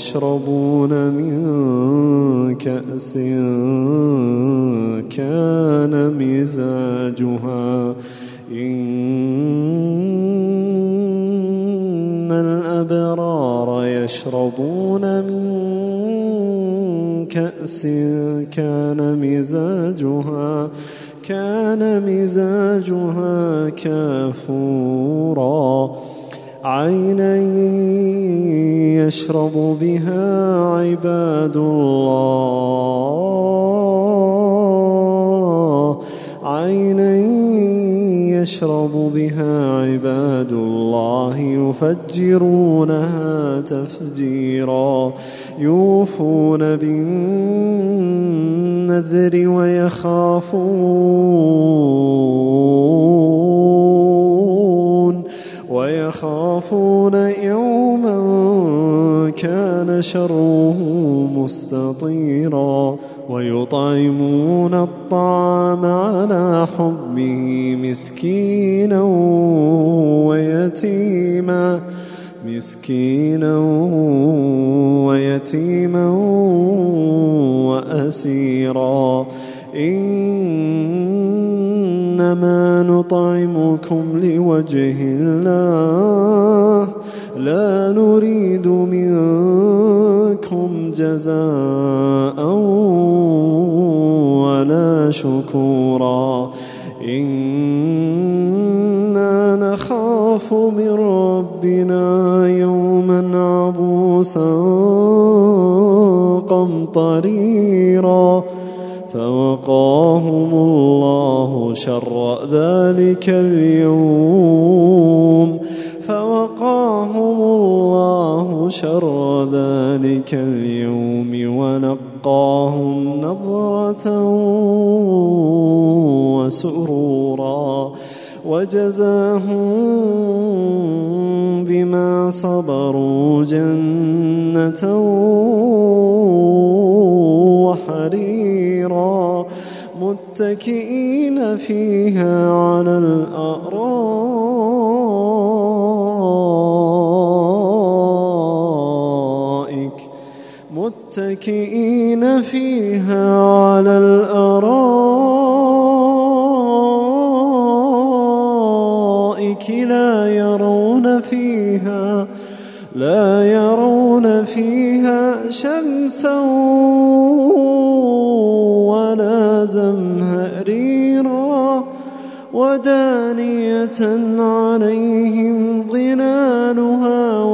يشربون من كأس كان مزاجها. إن الأبرار يشربون من كأس كان مزاجها كان مزاجها كافورا. عينا يشرب بها عباد الله. عينا يشرب بها عباد الله يفجرونها تفجيرا. يوفون بالنذر ويخافون. ويخافون شره مستطيرا ويطعمون الطعام على حبه مسكينا ويتيما مسكينا ويتيما وأسيرا إنما نطعمكم لوجه الله لا نريد منكم جزاء ولا شكورا. إنا نخاف من ربنا يوما عبوسا قمطريرا. فوقاهم الله شر ذلك اليوم. شر ذلك اليوم ونقاهم نظرة وسرورا وجزاهم بما صبروا جنة وحريرا متكئين فيها على الأرائك متكئين فيها على الأرائك لا يرون فيها لا يرون فيها شمسا ولا زمهريرا ودانية عليهم ظلالها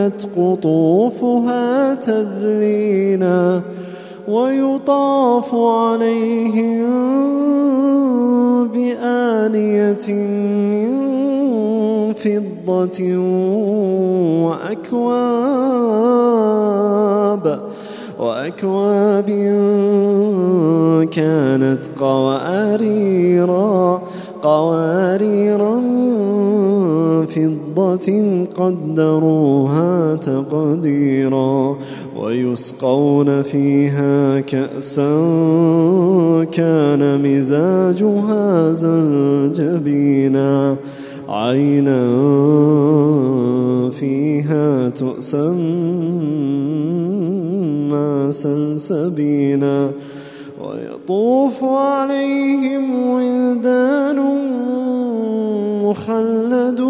وذللت قطوفها تذليلا ويطاف عليهم بآنية من فضة وأكواب وأكواب كانت قواريرا قوارير من فضة قدروها تقديرا ويسقون فيها كأسا كان مزاجها زنجبينا عينا فيها تؤسمى سلسبيلا ويطوف عليهم ولدان مخلدون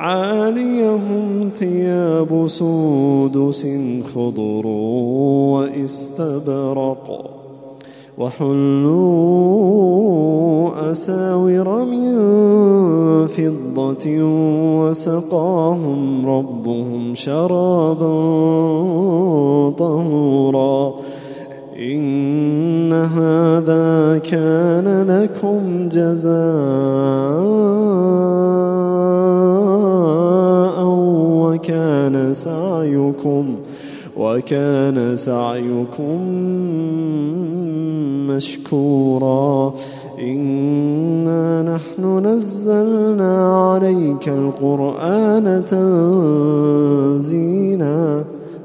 عاليهم ثياب سودس خضر واستبرق وحلوا أساور من فضة وسقاهم ربهم شرابا طهورا. إن هذا كان لكم جزاء وكان سعيكم وكان سعيكم مشكورا. إنا نحن نزلنا عليك القرآن تنزيلا.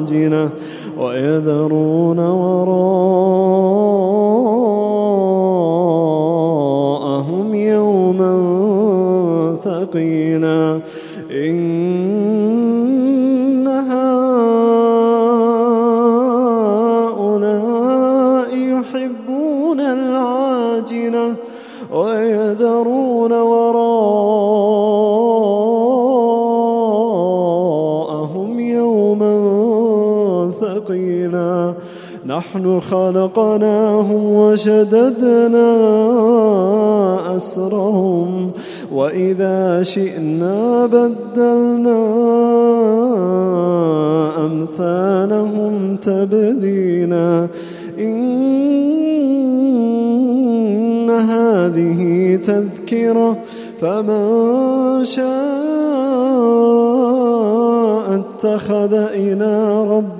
العاجلة ويذرون وراءهم يوما ثقيلا. إن هؤلاء يحبون العاجلة. نحن خلقناهم وشددنا أسرهم وإذا شئنا بدلنا أمثالهم تبديلا. إن هذه تذكرة فمن شاء اتخذ إلى ربه